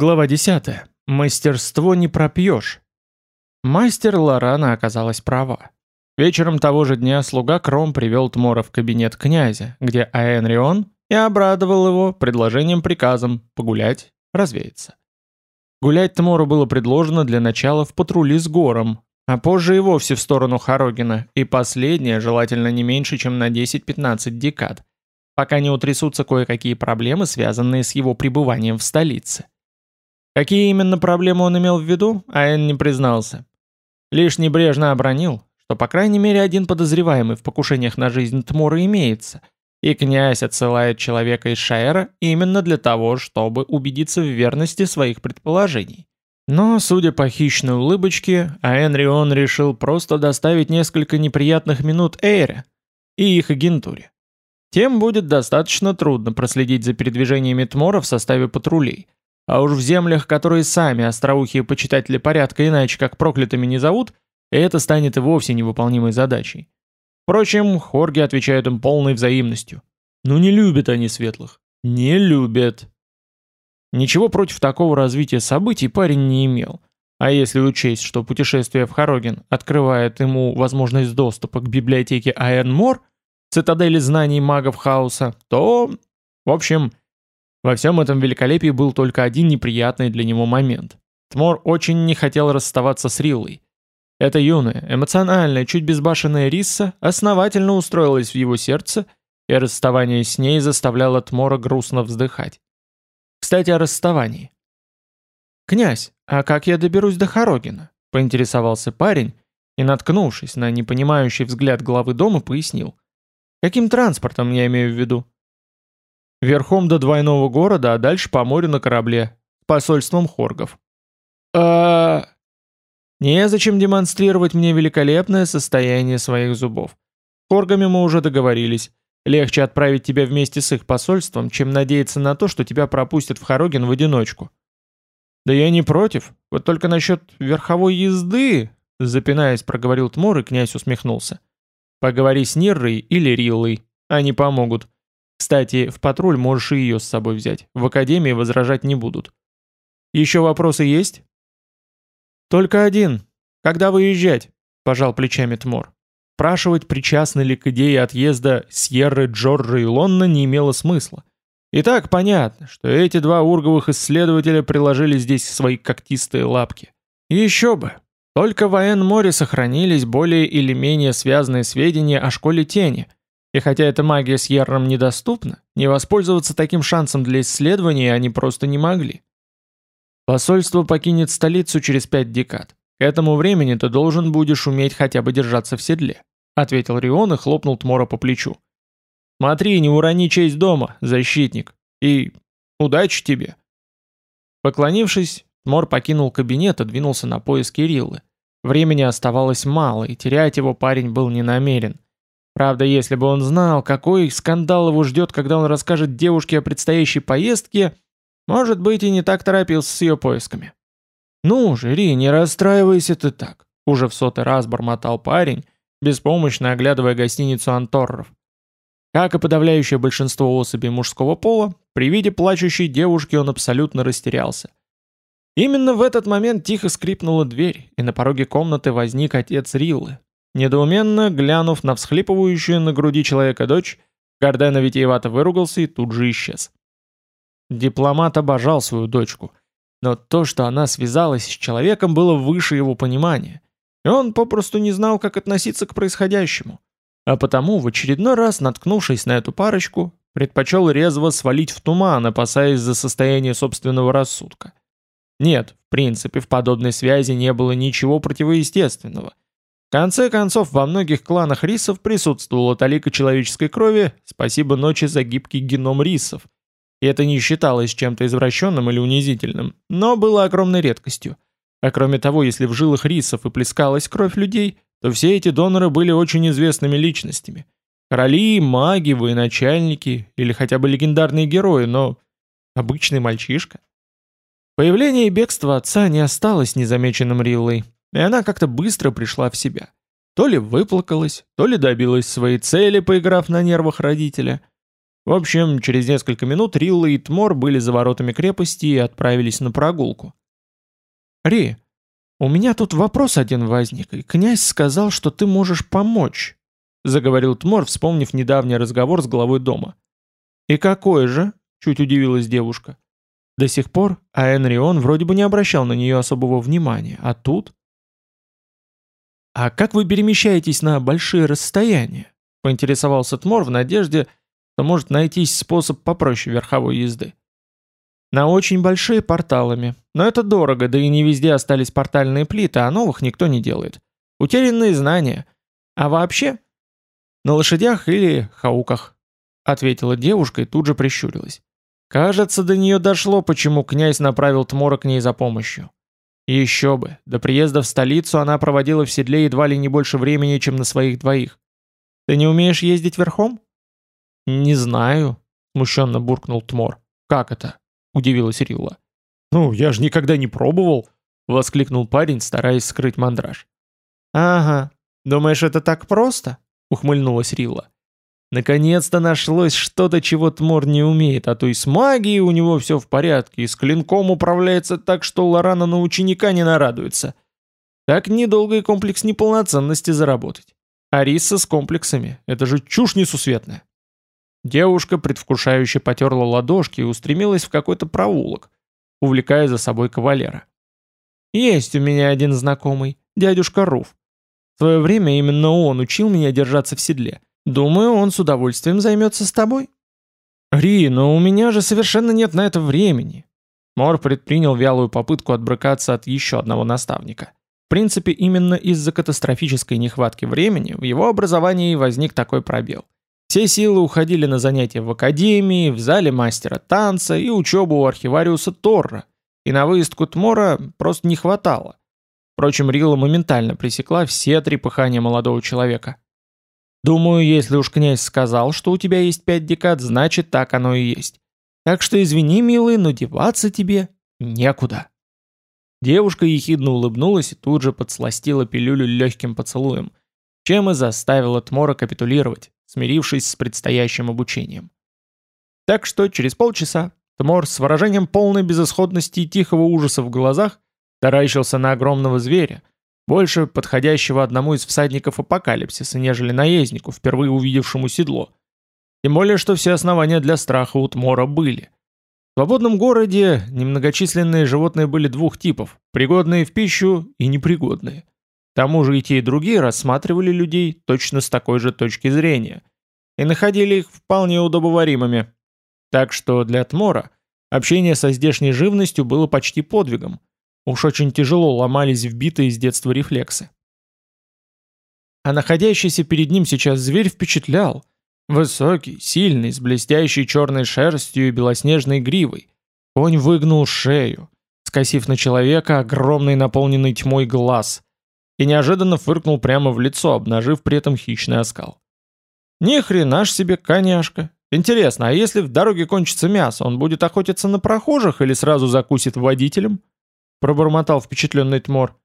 Глава 10. Мастерство не пропьешь. Мастер Лорана оказалась права. Вечером того же дня слуга Кром привел Тмора в кабинет князя, где Аэнрион и обрадовал его предложением-приказом погулять, развеяться. Гулять Тмору было предложено для начала в патрули с гором, а позже и вовсе в сторону Харогина, и последнее желательно не меньше, чем на 10-15 декад, пока не утрясутся кое-какие проблемы, связанные с его пребыванием в столице. Какие именно проблемы он имел в виду, Айн не признался. Лишь небрежно обронил, что по крайней мере один подозреваемый в покушениях на жизнь Тмора имеется, и князь отсылает человека из Шаэра именно для того, чтобы убедиться в верности своих предположений. Но, судя по хищной улыбочке, Аэнрион решил просто доставить несколько неприятных минут Эйре и их агентуре. Тем будет достаточно трудно проследить за передвижениями Тмора в составе патрулей – а уж в землях, которые сами остроухие почитатели порядка иначе как проклятыми не зовут, это станет и вовсе невыполнимой задачей. Впрочем, хорги отвечают им полной взаимностью. Ну не любят они светлых. Не любят. Ничего против такого развития событий парень не имел. А если учесть, что путешествие в Хароген открывает ему возможность доступа к библиотеке Айрнмор, цитадели знаний магов хаоса, то... В общем, во всем этом великолепии был только один неприятный для него момент. Тмор очень не хотел расставаться с Риллой. Эта юная, эмоциональная, чуть безбашенная Рисса основательно устроилась в его сердце, и расставание с ней заставляло Тмора грустно вздыхать. Кстати, о расставании. «Князь, а как я доберусь до Хорогина?» — поинтересовался парень, и, наткнувшись на непонимающий взгляд главы дома, пояснил. «Каким транспортом я имею в виду?» Верхом до двойного города, а дальше по морю на корабле. Посольством хоргов. а Незачем демонстрировать мне великолепное состояние своих зубов. Хоргами мы уже договорились. Легче отправить тебя вместе с их посольством, чем надеяться на то, что тебя пропустят в Хорогин в одиночку. Да я не против. Вот только насчет верховой езды, запинаясь, проговорил Тмур, и князь усмехнулся. Поговори с Ниррой или Риллой. Они помогут. Кстати, в патруль можешь и ее с собой взять. В академии возражать не будут. Еще вопросы есть? Только один. Когда выезжать? Пожал плечами Тмор. Спрашивать, причастны ли к идее отъезда Сьерры, Джорджа и Лонна не имело смысла. И так понятно, что эти два урговых исследователя приложили здесь свои когтистые лапки. Еще бы. Только в Аэн-море сохранились более или менее связанные сведения о школе тени – и хотя эта магия с Ярром недоступна, не воспользоваться таким шансом для исследования они просто не могли. Посольство покинет столицу через пять декад. К этому времени ты должен будешь уметь хотя бы держаться в седле», — ответил Рион и хлопнул Тмора по плечу. «Смотри, не урони честь дома, защитник, и удачи тебе». Поклонившись, Тмор покинул кабинет и двинулся на поиски Риллы. Времени оставалось мало, и терять его парень был не намерен — Правда, если бы он знал, какой скандал его ждет, когда он расскажет девушке о предстоящей поездке, может быть, и не так торопился с ее поисками. «Ну же, Ри, не расстраивайся ты так», — уже в сотый раз бормотал парень, беспомощно оглядывая гостиницу Анторров. Как и подавляющее большинство особей мужского пола, при виде плачущей девушки он абсолютно растерялся. Именно в этот момент тихо скрипнула дверь, и на пороге комнаты возник отец Риллы, Недоуменно, глянув на всхлипывающую на груди человека дочь, Гордена витиевато выругался и тут же исчез. Дипломат обожал свою дочку, но то, что она связалась с человеком, было выше его понимания, и он попросту не знал, как относиться к происходящему. А потому, в очередной раз наткнувшись на эту парочку, предпочел резво свалить в туман, опасаясь за состояние собственного рассудка. Нет, в принципе, в подобной связи не было ничего противоестественного – в конце концов, во многих кланах рисов присутствовала талика человеческой крови, спасибо ночи за гибкий геном рисов. И это не считалось чем-то извращенным или унизительным, но было огромной редкостью. А кроме того, если в жилах рисов и плескалась кровь людей, то все эти доноры были очень известными личностями. Короли, маги, военачальники или хотя бы легендарные герои, но обычный мальчишка. Появление и бегство отца не осталось незамеченным Риллой, и она как-то быстро пришла в себя. То ли выплакалась, то ли добилась своей цели, поиграв на нервах родителя. В общем, через несколько минут Рилла и Тмор были за воротами крепости и отправились на прогулку. «Ри, у меня тут вопрос один возник, и князь сказал, что ты можешь помочь», заговорил Тмор, вспомнив недавний разговор с главой дома. «И какой же?» — чуть удивилась девушка. До сих пор Аэнрион вроде бы не обращал на нее особого внимания, а тут... «А как вы перемещаетесь на большие расстояния?» — поинтересовался Тмор в надежде, то может найтись способ попроще верховой езды. На очень большие порталами, но это дорого, да и не везде остались портальные плиты, а новых никто не делает. Утерянные знания. А вообще? На лошадях или хауках, ответила девушка и тут же прищурилась. Кажется, до нее дошло, почему князь направил Тмора к ней за помощью. Еще бы, до приезда в столицу она проводила в седле едва ли не больше времени, чем на своих двоих. Ты не умеешь ездить верхом? «Не знаю», — смущенно буркнул Тмор. «Как это?» — удивилась Рилла. «Ну, я же никогда не пробовал», — воскликнул парень, стараясь скрыть мандраж. «Ага, думаешь, это так просто?» — ухмыльнулась Рилла. Наконец-то нашлось что-то, чего Тмор не умеет, а то и с магией у него все в порядке, и с клинком управляется так, что Лорана на ученика не нарадуется. Так недолго и комплекс неполноценности заработать. Ариса с комплексами — это же чушь несусветная. Девушка предвкушающе потерла ладошки и устремилась в какой-то проулок, увлекая за собой кавалера. «Есть у меня один знакомый, дядюшка Руф. В свое время именно он учил меня держаться в седле. Думаю, он с удовольствием займется с тобой». «Ри, но у меня же совершенно нет на это времени». Мор предпринял вялую попытку отбрыкаться от еще одного наставника. В принципе, именно из-за катастрофической нехватки времени в его образовании возник такой пробел – все силы уходили на занятия в академии, в зале мастера танца и учебу у архивариуса Торра, и на выездку Тмора просто не хватало. Впрочем, Рила моментально пресекла все трепыхания молодого человека. «Думаю, если уж князь сказал, что у тебя есть пять декад, значит, так оно и есть. Так что извини, милый, но деваться тебе некуда». Девушка ехидно улыбнулась и тут же подсластила пилюлю легким поцелуем, чем и заставила Тмора капитулировать, смирившись с предстоящим обучением. Так что через полчаса Тмор с выражением полной безысходности и тихого ужаса в глазах таращился на огромного зверя, больше подходящего одному из всадников апокалипсиса, нежели наезднику, впервые увидевшему седло. Тем более, что все основания для страха у Тмора были. В свободном городе немногочисленные животные были двух типов, пригодные в пищу и непригодные – тому же и те, и другие рассматривали людей точно с такой же точки зрения и находили их вполне удобоваримыми. Так что для Тмора общение со здешней живностью было почти подвигом. Уж очень тяжело ломались вбитые с детства рефлексы. А находящийся перед ним сейчас зверь впечатлял. Высокий, сильный, с блестящей черной шерстью и белоснежной гривой. Конь выгнул шею, скосив на человека огромный наполненный тьмой глаз – и неожиданно фыркнул прямо в лицо, обнажив при этом хищный оскал. «Ни хрена ж себе, коняшка! Интересно, а если в дороге кончится мясо, он будет охотиться на прохожих или сразу закусит водителем?» Пробормотал впечатленный Тмор.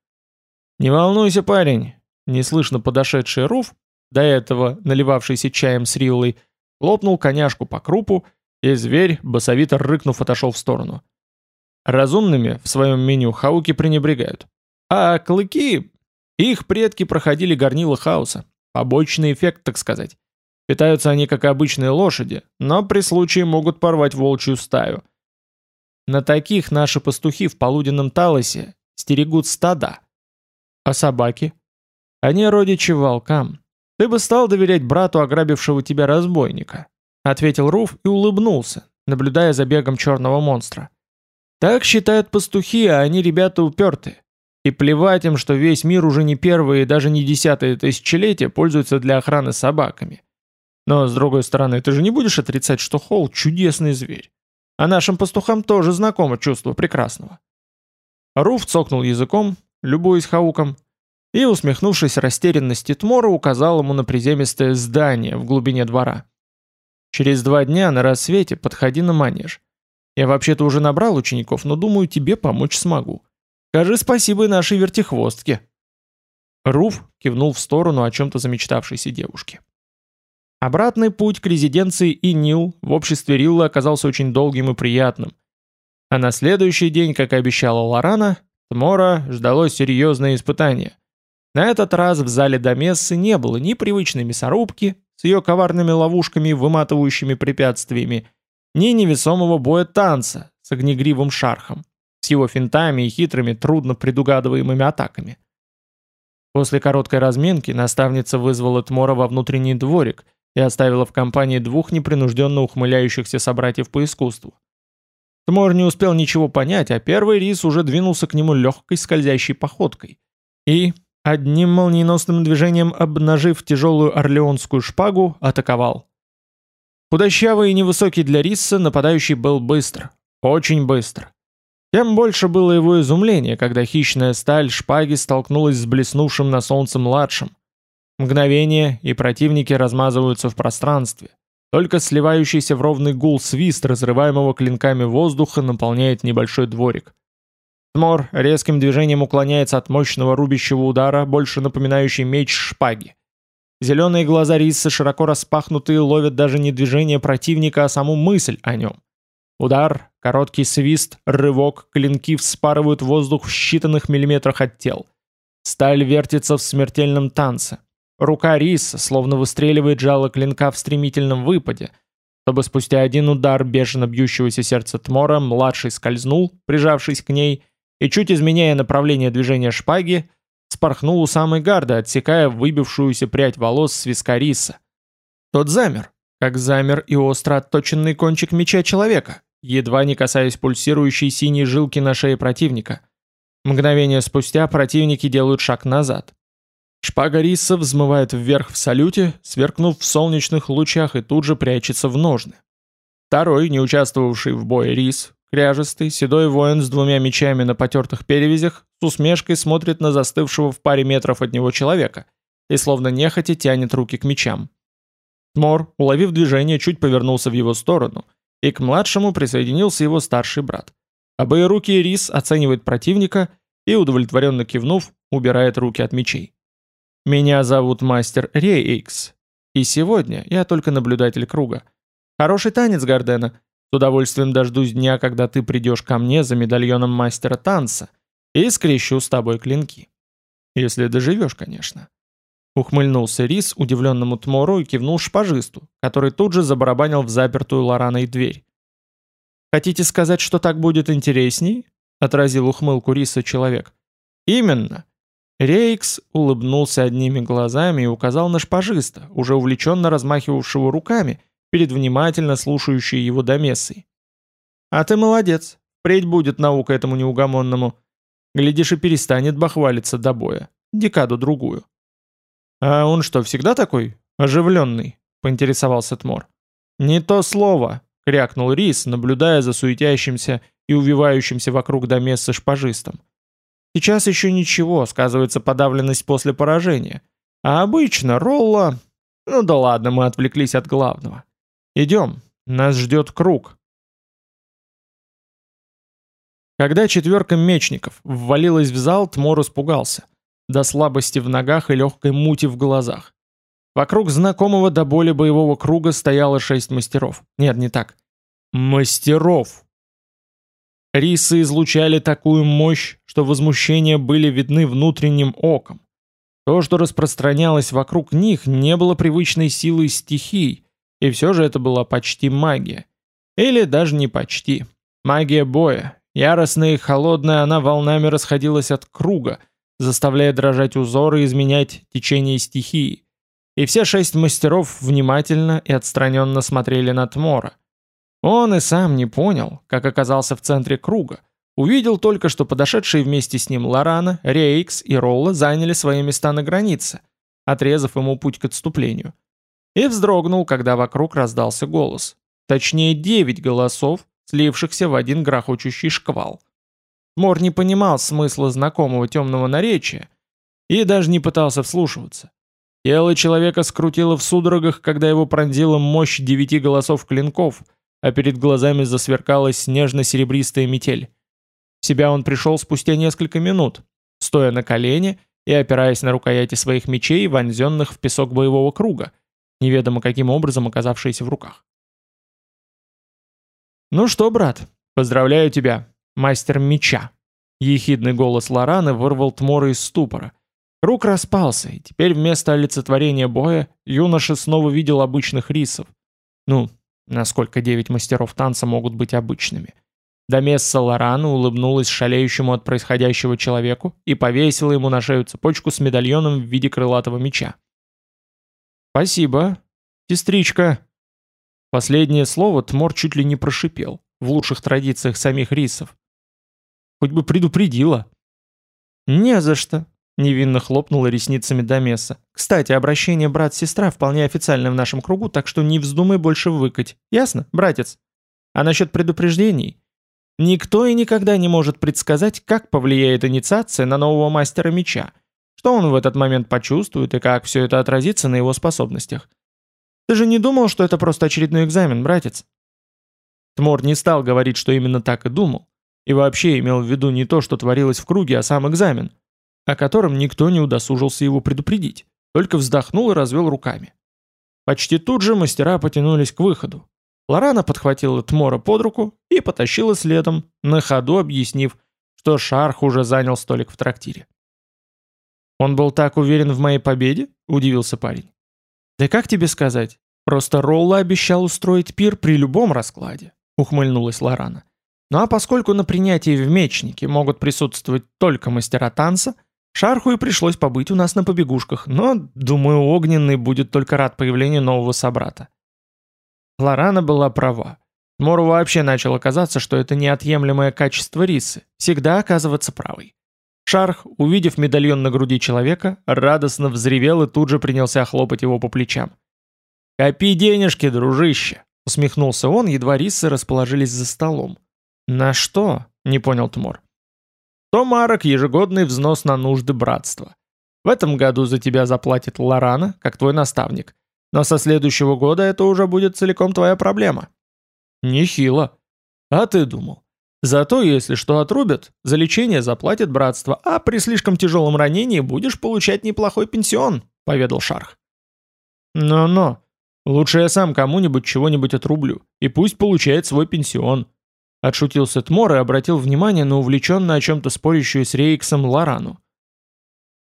«Не волнуйся, парень!» Неслышно подошедший Руф, до этого наливавшийся чаем с Риллой, лопнул коняшку по крупу, и зверь, басовито рыкнув, отошел в сторону. Разумными в своем меню хауки пренебрегают. А клыки их предки проходили горнило хаоса. Побочный эффект, так сказать. Питаются они, как обычные лошади, но при случае могут порвать волчью стаю. На таких наши пастухи в полуденном Талосе стерегут стада. А собаки? Они родичи волкам. Ты бы стал доверять брату ограбившего тебя разбойника, ответил Руф и улыбнулся, наблюдая за бегом черного монстра. Так считают пастухи, а они ребята упертые. И плевать им, что весь мир уже не первые и даже не десятые тысячелетия пользуется для охраны собаками. Но, с другой стороны, ты же не будешь отрицать, что Холл – чудесный зверь. А нашим пастухам тоже знакомо чувство прекрасного. Руф цокнул языком, любуясь хауком, и, усмехнувшись растерянности Тмора, указал ему на приземистое здание в глубине двора. «Через два дня на рассвете подходи на манеж. Я вообще-то уже набрал учеников, но думаю, тебе помочь смогу. Скажи спасибо и нашей вертихвостке». Руф кивнул в сторону о чем-то замечтавшейся девушки. Обратный путь к резиденции Инил в обществе Риллы оказался очень долгим и приятным. А на следующий день, как и обещала Лорана, Тмора ждало серьезное испытание. На этот раз в зале Домессы не было ни привычной мясорубки с ее коварными ловушками и выматывающими препятствиями, ни невесомого боя танца с огнегривым шархом, с его финтами и хитрыми, трудно предугадываемыми атаками. После короткой разминки наставница вызвала Тмора во внутренний дворик и оставила в компании двух непринужденно ухмыляющихся собратьев по искусству. Тмор не успел ничего понять, а первый рис уже двинулся к нему легкой скользящей походкой. И, одним молниеносным движением обнажив тяжелую орлеонскую шпагу, атаковал. Худощавый и невысокий для риса нападающий был быстр, очень быстр. Тем больше было его изумление, когда хищная сталь шпаги столкнулась с блеснувшим на солнце младшим. Мгновение, и противники размазываются в пространстве. Только сливающийся в ровный гул свист разрываемого клинками воздуха наполняет небольшой дворик. Тмор резким движением уклоняется от мощного рубящего удара, больше напоминающий меч шпаги. Зеленые глаза Риса широко распахнутые ловят даже не движение противника, а саму мысль о нем. Удар, короткий свист, рывок, клинки вспарывают воздух в считанных миллиметрах от тел. Сталь вертится в смертельном танце. Рука Риса словно выстреливает жало клинка в стремительном выпаде, чтобы спустя один удар бешено бьющегося сердца Тмора младший скользнул, прижавшись к ней, и чуть изменяя направление движения шпаги, спорхнул у самой гарды, отсекая выбившуюся прядь волос с виска Риса. Тот замер, как замер и остро отточенный кончик меча человека, едва не касаясь пульсирующей синей жилки на шее противника. Мгновение спустя противники делают шаг назад, Шпага риса взмывает вверх в салюте, сверкнув в солнечных лучах и тут же прячется в ножны. Второй, не участвовавший в бое рис, кряжестый, седой воин с двумя мечами на потертых перевязях, с усмешкой смотрит на застывшего в паре метров от него человека и словно нехотя тянет руки к мечам. Тмор, уловив движение, чуть повернулся в его сторону, и к младшему присоединился его старший брат. Обои руки Рис оценивает противника и, удовлетворенно кивнув, убирает руки от мечей. Меня зовут мастер Рейикс. И сегодня я только наблюдатель круга. Хороший танец, Гардена. С удовольствием дождусь дня, когда ты придешь ко мне за медальоном мастера танца и скрещу с тобой клинки. Если доживешь, конечно. Ухмыльнулся Рис удивленному Тмору и кивнул шпажисту, который тут же забарабанил в запертую Лораной дверь. «Хотите сказать, что так будет интересней?» — отразил ухмылку Риса человек. «Именно. Рейкс улыбнулся одними глазами и указал на шпажиста, уже увлеченно размахивавшего руками перед внимательно слушающей его домессой. «А ты молодец, впредь будет наука этому неугомонному. Глядишь и перестанет бахвалиться до боя, декаду-другую». «А он что, всегда такой? Оживленный?» — поинтересовался Тмор. «Не то слово!» — крякнул Рис, наблюдая за суетящимся и увивающимся вокруг домесса шпажистом. Сейчас еще ничего, сказывается подавленность после поражения. А обычно Ролла... Ну да ладно, мы отвлеклись от главного. Идем, нас ждет круг. Когда четверка мечников ввалилась в зал, Тмор испугался. До слабости в ногах и легкой мути в глазах. Вокруг знакомого до боли боевого круга стояло шесть мастеров. Нет, не так. Мастеров! Рисы излучали такую мощь, что возмущения были видны внутренним оком. То, что распространялось вокруг них, не было привычной силой стихий, и все же это была почти магия. Или даже не почти. Магия боя. Яростная и холодная, она волнами расходилась от круга, заставляя дрожать узоры и изменять течение стихии. И все шесть мастеров внимательно и отстраненно смотрели на Тмора. Он и сам не понял, как оказался в центре круга. Увидел только, что подошедшие вместе с ним Лорана, Рейкс и Ролла заняли свои места на границе, отрезав ему путь к отступлению. И вздрогнул, когда вокруг раздался голос. Точнее, девять голосов, слившихся в один грохочущий шквал. Мор не понимал смысла знакомого темного наречия и даже не пытался вслушиваться. Тело человека скрутило в судорогах, когда его пронзила мощь девяти голосов клинков — а перед глазами засверкалась снежно-серебристая метель. В себя он пришел спустя несколько минут, стоя на колене и опираясь на рукояти своих мечей, вонзенных в песок боевого круга, неведомо каким образом оказавшиеся в руках. «Ну что, брат, поздравляю тебя, мастер меча!» Ехидный голос Лораны вырвал Тмора из ступора. Рук распался, и теперь вместо олицетворения боя юноша снова видел обычных рисов. Ну, насколько девять мастеров танца могут быть обычными. Домесса Лорана улыбнулась шалеющему от происходящего человеку и повесила ему на шею цепочку с медальоном в виде крылатого меча. «Спасибо, сестричка». Последнее слово Тмор чуть ли не прошипел, в лучших традициях самих рисов. Хоть бы предупредила. «Не за что», — невинно хлопнула ресницами Домеса. «Кстати, обращение брат-сестра вполне официально в нашем кругу, так что не вздумай больше выкать. Ясно, братец? А насчет предупреждений? Никто и никогда не может предсказать, как повлияет инициация на нового мастера меча, что он в этот момент почувствует и как все это отразится на его способностях. Ты же не думал, что это просто очередной экзамен, братец? Тмор не стал говорить, что именно так и думал, и вообще имел в виду не то, что творилось в круге, а сам экзамен, о котором никто не удосужился его предупредить, только вздохнул и развел руками. Почти тут же мастера потянулись к выходу, Лорана подхватила Тмора под руку и потащила следом, на ходу объяснив, что Шарх уже занял столик в трактире. «Он был так уверен в моей победе?» – удивился парень. «Да как тебе сказать? Просто Ролла обещал устроить пир при любом раскладе», – ухмыльнулась Лорана. «Ну а поскольку на принятии в мечнике могут присутствовать только мастера танца, Шарху и пришлось побыть у нас на побегушках, но, думаю, Огненный будет только рад появлению нового собрата. Лорана была права. Мору вообще начало казаться, что это неотъемлемое качество рисы – всегда оказываться правой. Шарх, увидев медальон на груди человека, радостно взревел и тут же принялся хлопать его по плечам. «Копи денежки, дружище!» — усмехнулся он, едва рисы расположились за столом. «На что?» — не понял Тмор. «То марок ежегодный взнос на нужды братства. В этом году за тебя заплатит Лорана, как твой наставник. Но со следующего года это уже будет целиком твоя проблема. Нехило. А ты думал? Зато если что отрубят, за лечение заплатит братство, а при слишком тяжелом ранении будешь получать неплохой пенсион, поведал Шарх. Но-но, лучше я сам кому-нибудь чего-нибудь отрублю, и пусть получает свой пенсион. Отшутился Тмор и обратил внимание на увлеченно о чем-то спорящую с Рейксом Лорану.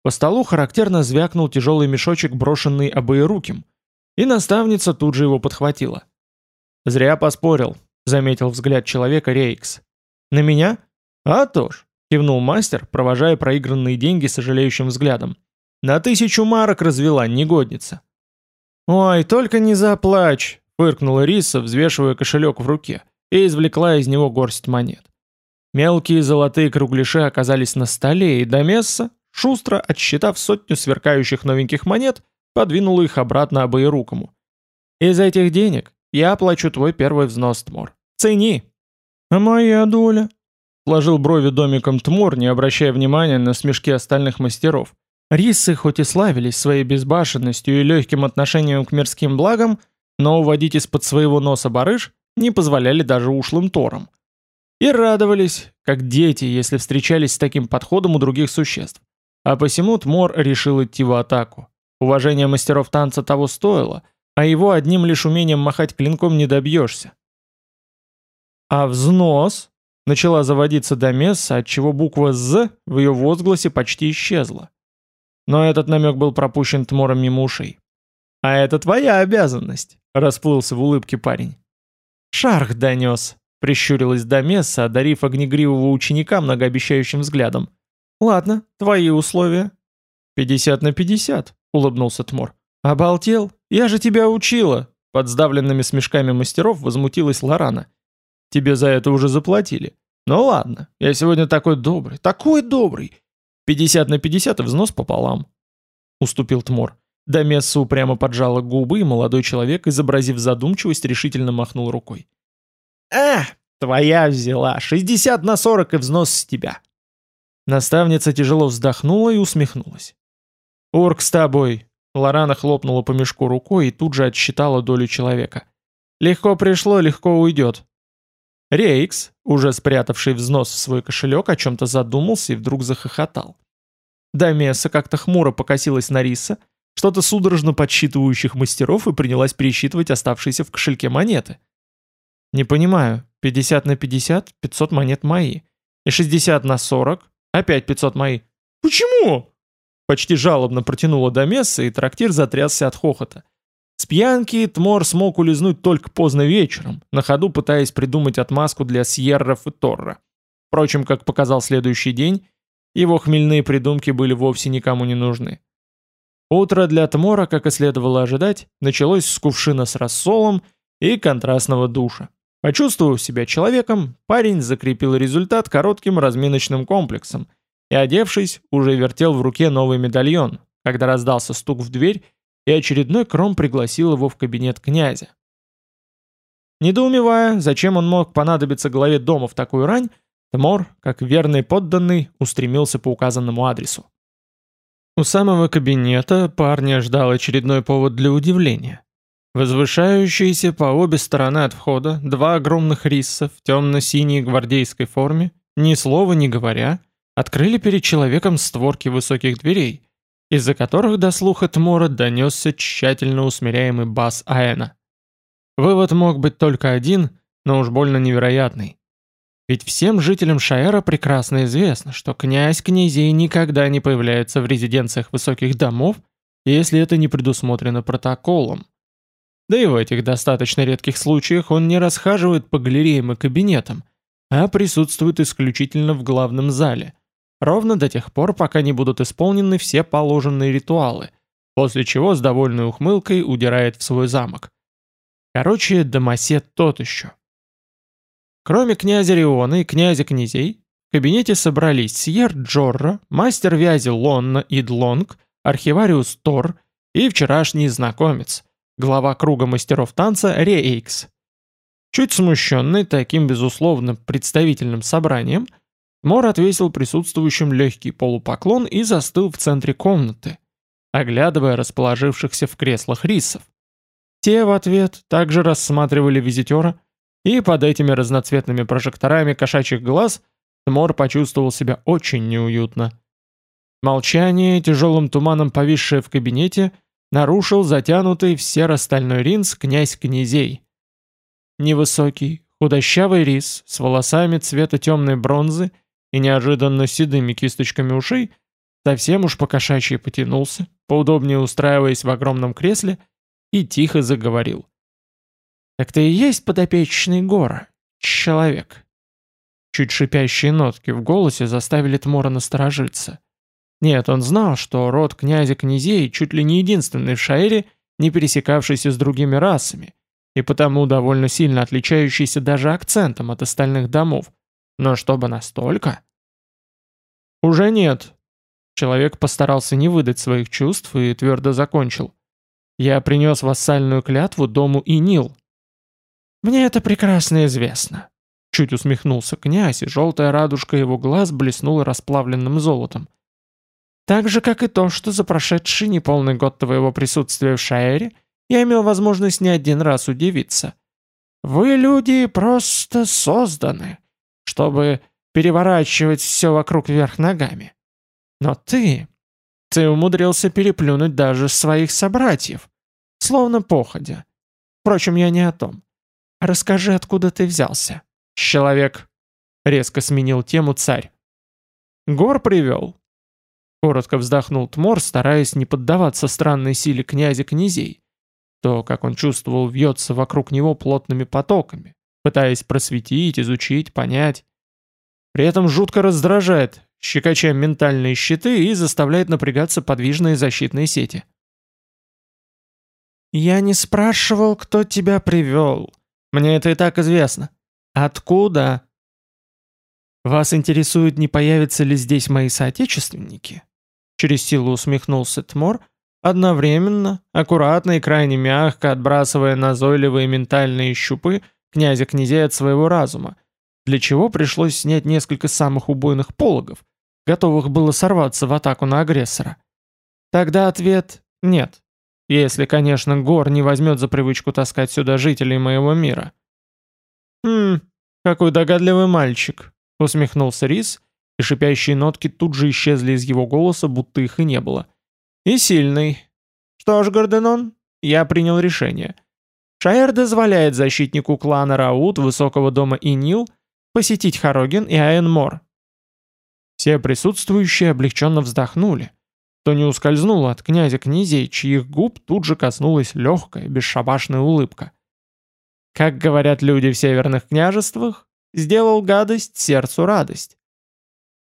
По столу характерно звякнул тяжелый мешочек, брошенный обоеруким, и наставница тут же его подхватила. «Зря поспорил», — заметил взгляд человека Рейкс. «На меня?» «А то ж», — кивнул мастер, провожая проигранные деньги сожалеющим взглядом. «На тысячу марок развела, негодница». «Ой, только не заплачь», — фыркнула Риса, взвешивая кошелек в руке, и извлекла из него горсть монет. Мелкие золотые кругляши оказались на столе, и Домесса, шустро отсчитав сотню сверкающих новеньких монет, подвинула их обратно обоерукому. «Из этих денег я оплачу твой первый взнос, Тмор. Цени!» «А моя доля?» Сложил брови домиком Тмор, не обращая внимания на смешки остальных мастеров. Рисы хоть и славились своей безбашенностью и легким отношением к мирским благам, но уводить из-под своего носа барыш не позволяли даже ушлым торам. И радовались, как дети, если встречались с таким подходом у других существ. А посему Тмор решил идти в атаку. Уважение мастеров танца того стоило, а его одним лишь умением махать клинком не добьешься. А взнос начала заводиться до месса, отчего буква «З» в ее возгласе почти исчезла. Но этот намек был пропущен Тмором мимо ушей. «А это твоя обязанность», — расплылся в улыбке парень. «Шарх донес», — прищурилась Домесса, одарив огнегривого ученика многообещающим взглядом. «Ладно, твои условия». «Пятьдесят на пятьдесят», — улыбнулся Тмор. «Обалдел? Я же тебя учила!» Под сдавленными смешками мастеров возмутилась Лорана. «Тебе за это уже заплатили. Ну ладно, я сегодня такой добрый, такой добрый. 50 на 50 и взнос пополам». Уступил Тмор. Домесса упрямо поджала губы, и молодой человек, изобразив задумчивость, решительно махнул рукой. «Эх, твоя взяла, 60 на 40 и взнос с тебя». Наставница тяжело вздохнула и усмехнулась. «Орк с тобой!» Лорана хлопнула по мешку рукой и тут же отсчитала долю человека. «Легко пришло, легко уйдет». Рейкс, уже спрятавший взнос в свой кошелек, о чем-то задумался и вдруг захохотал. Дамеса как-то хмуро покосилась на Риса, что-то судорожно подсчитывающих мастеров и принялась пересчитывать оставшиеся в кошельке монеты. «Не понимаю, 50 на 50, 500 монет мои. И 60 на 40, опять 500 мои. Почему?» Почти жалобно протянула до месса, и трактир затрясся от хохота. С пьянки Тмор смог улизнуть только поздно вечером, на ходу пытаясь придумать отмазку для Сьерров и Торра. Впрочем, как показал следующий день, его хмельные придумки были вовсе никому не нужны. Утро для Тмора, как и следовало ожидать, началось с кувшина с рассолом и контрастного душа. Почувствовав себя человеком, парень закрепил результат коротким разминочным комплексом и, одевшись, уже вертел в руке новый медальон, когда раздался стук в дверь, и очередной кром пригласил его в кабинет князя. Недоумевая, зачем он мог понадобиться главе дома в такую рань, Тмор, как верный подданный, устремился по указанному адресу. У самого кабинета парня ждал очередной повод для удивления. Возвышающиеся по обе стороны от входа два огромных риса в темно-синей гвардейской форме, ни слова не говоря, открыли перед человеком створки высоких дверей, из-за которых до слуха Тмора донесся тщательно усмиряемый бас Аэна. Вывод мог быть только один, но уж больно невероятный. Ведь всем жителям Шаэра прекрасно известно, что князь князей никогда не появляется в резиденциях высоких домов, если это не предусмотрено протоколом. Да и в этих достаточно редких случаях он не расхаживает по галереям и кабинетам, а присутствует исключительно в главном зале, ровно до тех пор, пока не будут исполнены все положенные ритуалы, после чего с довольной ухмылкой удирает в свой замок. Короче, домосед тот еще. Кроме князя Риона и князя князей, в кабинете собрались Сьер Джорра, мастер вязи Лонна Идлонг, архивариус Тор и вчерашний знакомец, глава круга мастеров танца Реэйкс. Чуть смущенный таким, безусловно, представительным собранием, Мор отвесил присутствующим легкий полупоклон и застыл в центре комнаты, оглядывая расположившихся в креслах рисов. Те в ответ также рассматривали визитера, и под этими разноцветными прожекторами кошачьих глаз Тмор почувствовал себя очень неуютно. Молчание, тяжелым туманом повисшее в кабинете, нарушил затянутый в серо-стальной ринс князь князей. Невысокий, худощавый рис с волосами цвета темной бронзы и неожиданно седыми кисточками ушей совсем уж покошачьи потянулся, поудобнее устраиваясь в огромном кресле, и тихо заговорил. «Так ты и есть подопечный Гора, человек». Чуть шипящие нотки в голосе заставили Тмора насторожиться. Нет, он знал, что род князя-князей чуть ли не единственный в Шаэре, не пересекавшийся с другими расами, и потому довольно сильно отличающийся даже акцентом от остальных домов. Но чтобы настолько? Уже нет. Человек постарался не выдать своих чувств и твердо закончил. Я принес вассальную клятву дому Инил, «Мне это прекрасно известно», — чуть усмехнулся князь, и желтая радужка его глаз блеснула расплавленным золотом. «Так же, как и то, что за прошедший неполный год твоего присутствия в Шаэре я имел возможность не один раз удивиться. Вы, люди, просто созданы, чтобы переворачивать все вокруг вверх ногами. Но ты... Ты умудрился переплюнуть даже своих собратьев, словно походя. Впрочем, я не о том. «Расскажи, откуда ты взялся, человек?» Резко сменил тему царь. «Гор привел». Коротко вздохнул Тмор, стараясь не поддаваться странной силе князя-князей. То, как он чувствовал, вьется вокруг него плотными потоками, пытаясь просветить, изучить, понять. При этом жутко раздражает, щекоча ментальные щиты и заставляет напрягаться подвижные защитные сети. «Я не спрашивал, кто тебя привел», мне это и так известно. Откуда? Вас интересует, не появятся ли здесь мои соотечественники? Через силу усмехнулся Тмор, одновременно, аккуратно и крайне мягко отбрасывая назойливые ментальные щупы князя-князей от своего разума, для чего пришлось снять несколько самых убойных пологов, готовых было сорваться в атаку на агрессора. Тогда ответ «нет». Если, конечно, Гор не возьмет за привычку таскать сюда жителей моего мира. «Хм, какой догадливый мальчик», — усмехнулся Рис, и шипящие нотки тут же исчезли из его голоса, будто их и не было. «И сильный. Что ж, Горденон, я принял решение. Шаэр дозволяет защитнику клана Раут Высокого дома Инил посетить Хароген и Аэнмор. Все присутствующие облегченно вздохнули, то не ускользнуло от князя князей, чьих губ тут же коснулась легкая, бесшабашная улыбка. Как говорят люди в северных княжествах, сделал гадость, сердцу радость.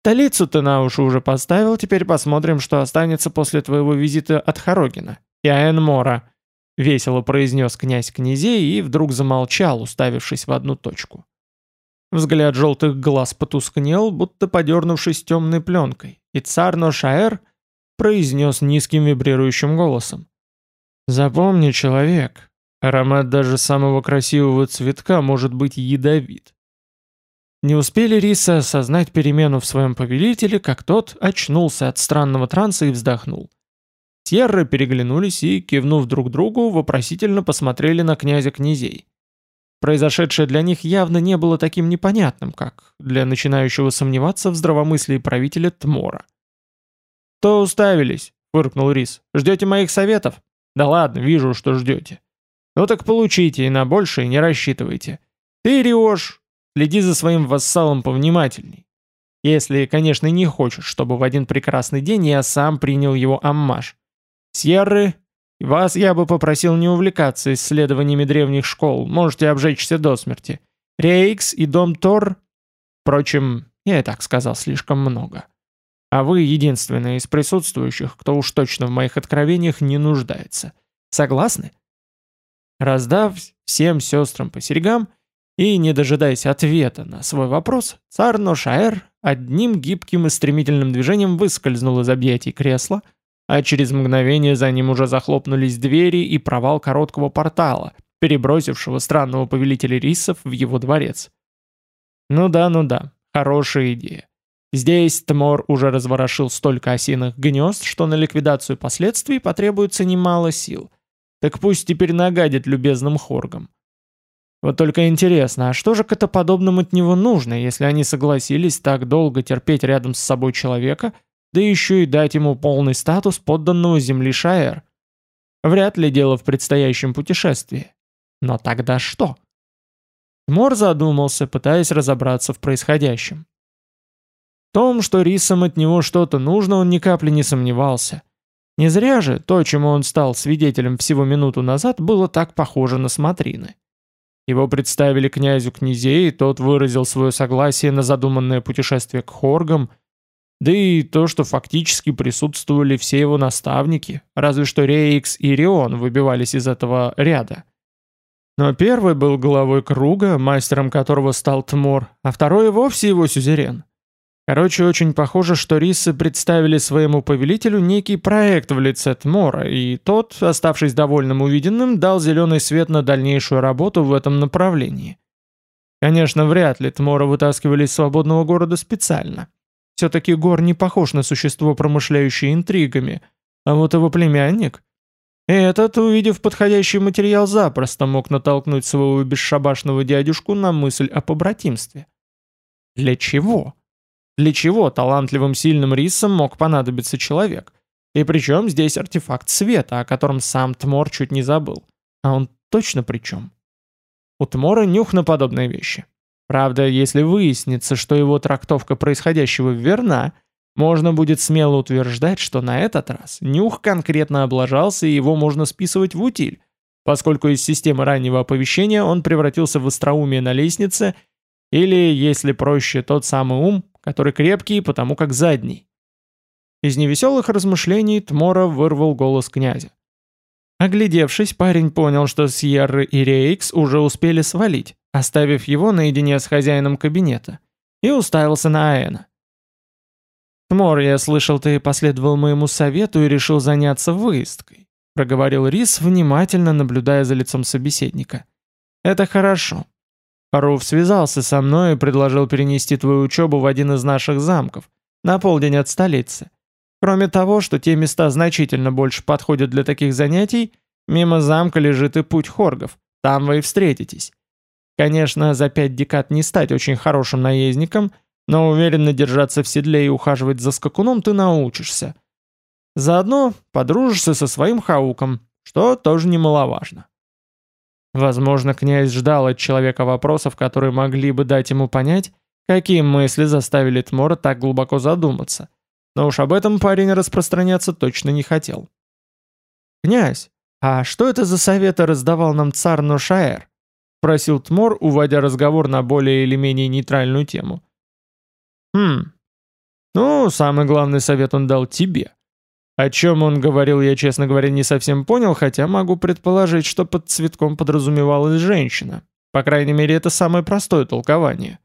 Столицу ты на уши уже поставил, теперь посмотрим, что останется после твоего визита от Хорогина и Аэнмора», — весело произнес князь князей и вдруг замолчал, уставившись в одну точку. Взгляд желтых глаз потускнел, будто подернувшись темной пленкой, и царь Ношаэр произнес низким вибрирующим голосом. «Запомни, человек, аромат даже самого красивого цветка может быть ядовит. Не успели рисы осознать перемену в своем повелителе, как тот очнулся от странного транса и вздохнул. Сьерры переглянулись и, кивнув друг другу, вопросительно посмотрели на князя князей. Произошедшее для них явно не было таким непонятным, как для начинающего сомневаться в здравомыслии правителя Тмора. «То уставились», — фыркнул Рис. «Ждете моих советов?» «Да ладно, вижу, что ждете». «Ну так получите, и на большее не рассчитывайте. Ты, Риош, Следи за своим вассалом повнимательней. Если, конечно, не хочешь, чтобы в один прекрасный день я сам принял его аммаж. Сьерры, вас я бы попросил не увлекаться исследованиями древних школ, можете обжечься до смерти. Рейкс и Дом Тор... Впрочем, я и так сказал слишком много. А вы единственные из присутствующих, кто уж точно в моих откровениях не нуждается. Согласны? Раздав всем сестрам по серьгам, и, не дожидаясь ответа на свой вопрос, царь Ношаэр одним гибким и стремительным движением выскользнул из объятий кресла, а через мгновение за ним уже захлопнулись двери и провал короткого портала, перебросившего странного повелителя рисов в его дворец. Ну да, ну да, хорошая идея. Здесь Тмор уже разворошил столько осиных гнезд, что на ликвидацию последствий потребуется немало сил. Так пусть теперь нагадит любезным хоргам. Вот только интересно, а что же котоподобным от него нужно, если они согласились так долго терпеть рядом с собой человека, да еще и дать ему полный статус подданного земли Шаэр? Вряд ли дело в предстоящем путешествии. Но тогда что? Мор задумался, пытаясь разобраться в происходящем. В том, что рисам от него что-то нужно, он ни капли не сомневался. Не зря же то, чему он стал свидетелем всего минуту назад, было так похоже на смотрины. Его представили князю князей, и тот выразил свое согласие на задуманное путешествие к Хоргам, да и то, что фактически присутствовали все его наставники, разве что Рейкс и Рион выбивались из этого ряда. Но первый был главой круга, мастером которого стал Тмор, а второй и вовсе его сюзерен. Короче, очень похоже, что рисы представили своему повелителю некий проект в лице Тмора, и тот, оставшись довольным увиденным, дал зеленый свет на дальнейшую работу в этом направлении. Конечно, вряд ли Тмора вытаскивали из свободного города специально. Все-таки Гор не похож на существо, промышляющее интригами, а вот его племянник... Этот, увидев подходящий материал, запросто мог натолкнуть своего бесшабашного дядюшку на мысль о побратимстве. Для чего? Для чего талантливым сильным рисам мог понадобиться человек? И причем здесь артефакт света, о котором сам Тмор чуть не забыл. А он точно при чем? У Тмора нюх на подобные вещи. Правда, если выяснится, что его трактовка происходящего верна, можно будет смело утверждать, что на этот раз нюх конкретно облажался и его можно списывать в утиль, поскольку из системы раннего оповещения он превратился в остроумие на лестнице или, если проще, тот самый ум, который крепкий, потому как задний. Из невеселых размышлений Тмора вырвал голос князя. Оглядевшись, парень понял, что Сьерры и Рейкс уже успели свалить, оставив его наедине с хозяином кабинета, и уставился на Аэна. «Тмор, я слышал, ты последовал моему совету и решил заняться выездкой», проговорил Рис, внимательно наблюдая за лицом собеседника. «Это хорошо. Руф связался со мной и предложил перенести твою учебу в один из наших замков, на полдень от столицы. Кроме того, что те места значительно больше подходят для таких занятий, мимо замка лежит и путь хоргов, там вы и встретитесь. Конечно, за пять декад не стать очень хорошим наездником, но уверенно держаться в седле и ухаживать за скакуном ты научишься. Заодно подружишься со своим хауком, что тоже немаловажно. Возможно, князь ждал от человека вопросов, которые могли бы дать ему понять, какие мысли заставили Тмора так глубоко задуматься. Но уж об этом парень распространяться точно не хотел. «Князь, а что это за советы раздавал нам царь Ношаэр?» — просил Тмор, уводя разговор на более или менее нейтральную тему. «Хм, ну, самый главный совет он дал тебе. О чем он говорил, я, честно говоря, не совсем понял, хотя могу предположить, что под цветком подразумевалась женщина. По крайней мере, это самое простое толкование.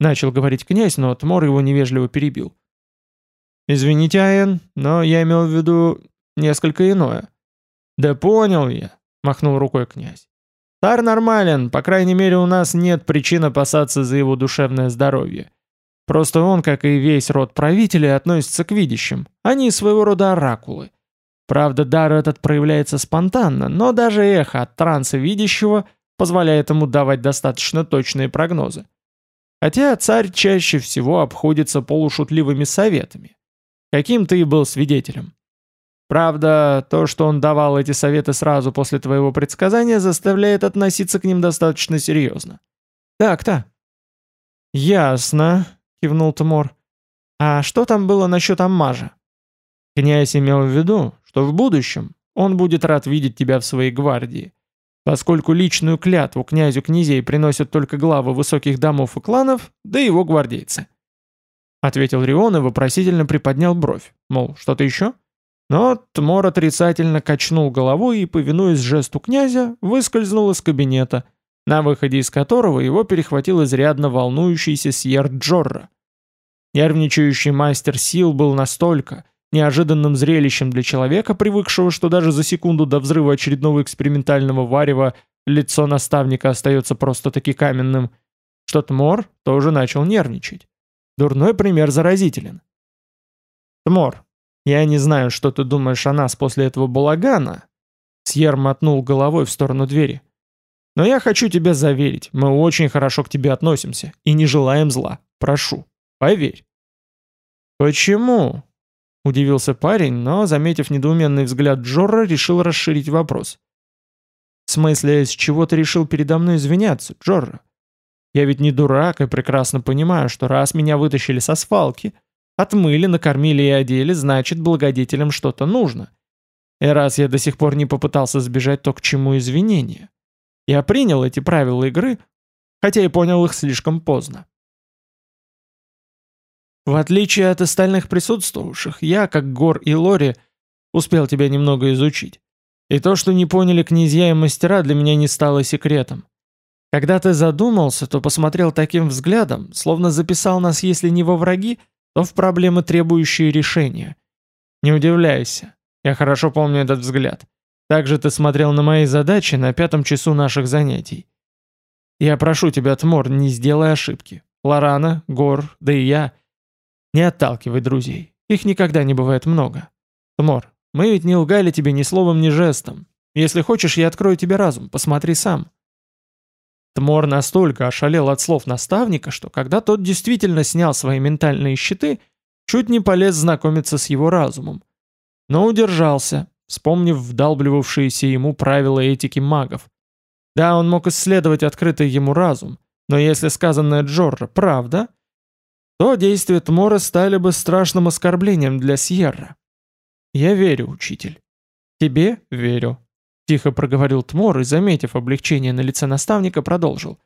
Начал говорить князь, но Тмор его невежливо перебил. «Извините, Аэн, но я имел в виду несколько иное». «Да понял я», — махнул рукой князь. «Тар нормален, по крайней мере, у нас нет причин опасаться за его душевное здоровье. Просто он, как и весь род правителей, относится к видящим. Они своего рода оракулы. Правда, дар этот проявляется спонтанно, но даже эхо от транса видящего позволяет ему давать достаточно точные прогнозы. Хотя царь чаще всего обходится полушутливыми советами. Каким ты и был свидетелем. Правда, то, что он давал эти советы сразу после твоего предсказания, заставляет относиться к ним достаточно серьезно. Так-то. Ясно, — кивнул Тмор. «А что там было насчет Аммажа?» Князь имел в виду, что в будущем он будет рад видеть тебя в своей гвардии, поскольку личную клятву князю князей приносят только главы высоких домов и кланов, да его гвардейцы. Ответил Рион и вопросительно приподнял бровь, мол, что-то еще? Но Тмор отрицательно качнул головой и, повинуясь жесту князя, выскользнул из кабинета — на выходе из которого его перехватил изрядно волнующийся Сьер Джорро. Нервничающий мастер сил был настолько неожиданным зрелищем для человека, привыкшего, что даже за секунду до взрыва очередного экспериментального варева лицо наставника остается просто-таки каменным, что Тмор тоже начал нервничать. Дурной пример заразителен. «Тмор, я не знаю, что ты думаешь о нас после этого балагана», Сьер мотнул головой в сторону двери. Но я хочу тебя заверить, мы очень хорошо к тебе относимся и не желаем зла. Прошу, поверь». «Почему?» — удивился парень, но, заметив недоуменный взгляд Джорра, решил расширить вопрос. «В смысле, с чего ты решил передо мной извиняться, Джорра? Я ведь не дурак и прекрасно понимаю, что раз меня вытащили со свалки, отмыли, накормили и одели, значит, благодетелям что-то нужно. И раз я до сих пор не попытался сбежать, то к чему извинения?» Я принял эти правила игры, хотя и понял их слишком поздно. В отличие от остальных присутствовавших, я, как Гор и Лори, успел тебя немного изучить. И то, что не поняли князья и мастера, для меня не стало секретом. Когда ты задумался, то посмотрел таким взглядом, словно записал нас, если не во враги, то в проблемы, требующие решения. Не удивляйся, я хорошо помню этот взгляд. Также ты смотрел на мои задачи на пятом часу наших занятий. Я прошу тебя, Тмор, не сделай ошибки. Лорана, Гор, да и я. Не отталкивай друзей. Их никогда не бывает много. Тмор, мы ведь не лгали тебе ни словом, ни жестом. Если хочешь, я открою тебе разум, посмотри сам. Тмор настолько ошалел от слов наставника, что когда тот действительно снял свои ментальные щиты, чуть не полез знакомиться с его разумом. Но удержался, вспомнив вдалбливавшиеся ему правила этики магов. Да, он мог исследовать открытый ему разум, но если сказанное Джорро правда, то действия Тмора стали бы страшным оскорблением для Сьерра. «Я верю, учитель». «Тебе верю», — тихо проговорил Тмор и, заметив облегчение на лице наставника, продолжил.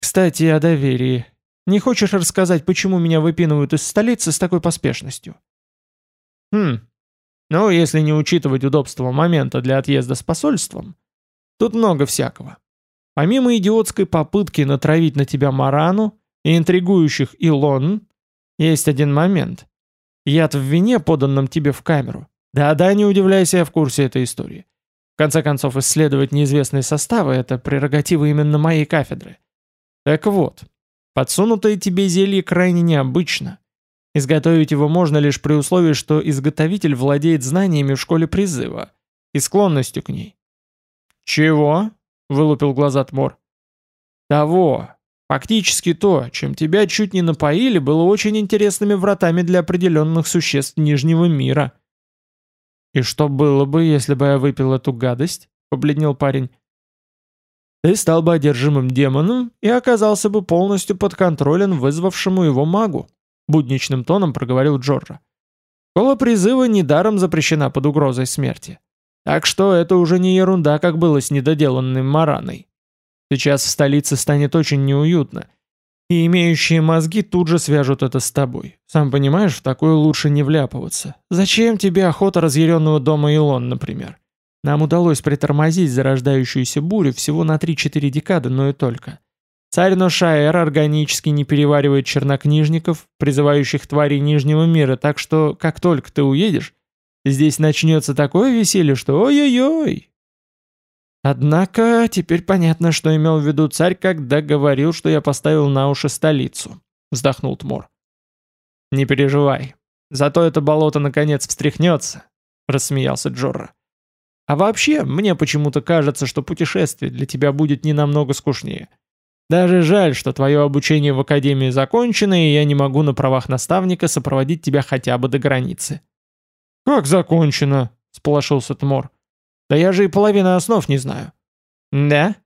«Кстати, о доверии. Не хочешь рассказать, почему меня выпинывают из столицы с такой поспешностью?» «Хм, но если не учитывать удобство момента для отъезда с посольством, тут много всякого. Помимо идиотской попытки натравить на тебя Марану и интригующих Илон, есть один момент. Яд в вине, поданном тебе в камеру. Да-да, не удивляйся, я в курсе этой истории. В конце концов, исследовать неизвестные составы – это прерогатива именно моей кафедры. Так вот, подсунутое тебе зелье крайне необычно – Изготовить его можно лишь при условии, что изготовитель владеет знаниями в школе призыва и склонностью к ней. «Чего?» — вылупил глаза Тмор. «Того. Фактически то, чем тебя чуть не напоили, было очень интересными вратами для определенных существ Нижнего мира». «И что было бы, если бы я выпил эту гадость?» — побледнел парень. «Ты стал бы одержимым демоном и оказался бы полностью под контролем вызвавшему его магу», — будничным тоном проговорил Джорра. «Школа призыва недаром запрещена под угрозой смерти. Так что это уже не ерунда, как было с недоделанным Мараной. Сейчас в столице станет очень неуютно, и имеющие мозги тут же свяжут это с тобой. Сам понимаешь, в такое лучше не вляпываться. Зачем тебе охота разъяренного дома Илон, например? Нам удалось притормозить зарождающуюся бурю всего на 3-4 декады, но и только. Царь Ношаэр органически не переваривает чернокнижников, призывающих тварей Нижнего мира, так что, как только ты уедешь, здесь начнется такое веселье, что ой-ой-ой, Однако, теперь понятно, что имел в виду царь, когда говорил, что я поставил на уши столицу. Вздохнул Тмор. Не переживай. Зато это болото наконец встряхнется, рассмеялся Джорра. А вообще, мне почему-то кажется, что путешествие для тебя будет не намного скучнее. Даже жаль, что твое обучение в академии закончено, и я не могу на правах наставника сопроводить тебя хотя бы до границы. «Как закончено?» — сполошился Тмор. Да я же и половины основ не знаю. Да?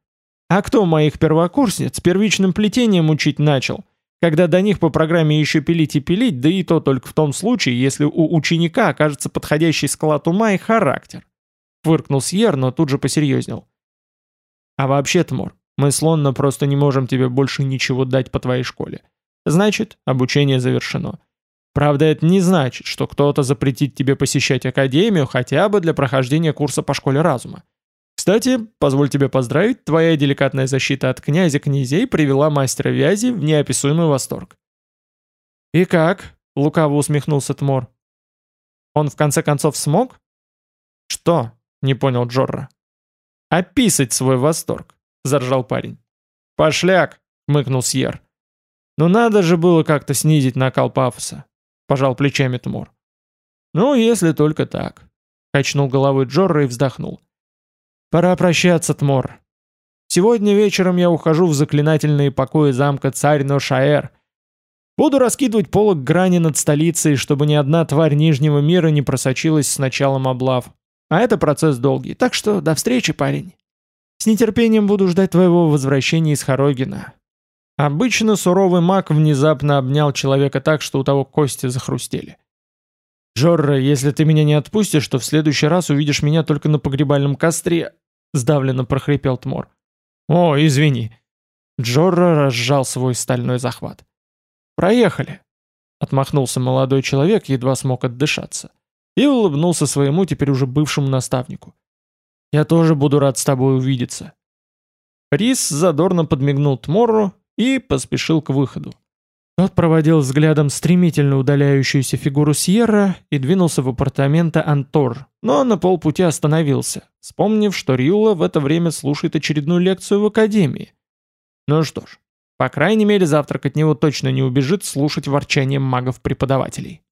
А кто моих первокурсниц первичным плетением учить начал, когда до них по программе еще пилить и пилить, да и то только в том случае, если у ученика окажется подходящий склад ума и характер? Фыркнул Сьер, но тут же посерьезнел. А вообще, Тмор, мы слонно просто не можем тебе больше ничего дать по твоей школе. Значит, обучение завершено. Правда, это не значит, что кто-то запретит тебе посещать академию хотя бы для прохождения курса по школе разума. Кстати, позволь тебе поздравить, твоя деликатная защита от князя князей привела мастера вязи в неописуемый восторг. «И как?» — лукаво усмехнулся Тмор. «Он в конце концов смог?» «Что?» — не понял Джорра. «Описать свой восторг», — заржал парень. «Пошляк!» — мыкнул Сьер. «Ну надо же было как-то снизить накал пафоса пожал плечами Тмор. «Ну, если только так», — качнул головой Джорра и вздохнул. «Пора прощаться, Тмор. Сегодня вечером я ухожу в заклинательные покои замка Царь Ношаэр. Буду раскидывать полок грани над столицей, чтобы ни одна тварь Нижнего мира не просочилась с началом облав. А это процесс долгий, так что до встречи, парень. С нетерпением буду ждать твоего возвращения из Хорогина. Обычно суровый маг внезапно обнял человека так, что у того кости захрустели. «Джорро, если ты меня не отпустишь, то в следующий раз увидишь меня только на погребальном костре», — сдавленно прохрипел Тмор. «О, извини». Джорро разжал свой стальной захват. «Проехали», — отмахнулся молодой человек, едва смог отдышаться. И улыбнулся своему теперь уже бывшему наставнику. «Я тоже буду рад с тобой увидеться». Рис задорно подмигнул Тморру, и поспешил к выходу. Тот проводил взглядом стремительно удаляющуюся фигуру Сьерра и двинулся в апартаменты Антор, но на полпути остановился, вспомнив, что Риула в это время слушает очередную лекцию в академии. Ну что ж, по крайней мере завтрак от него точно не убежит слушать ворчание магов-преподавателей.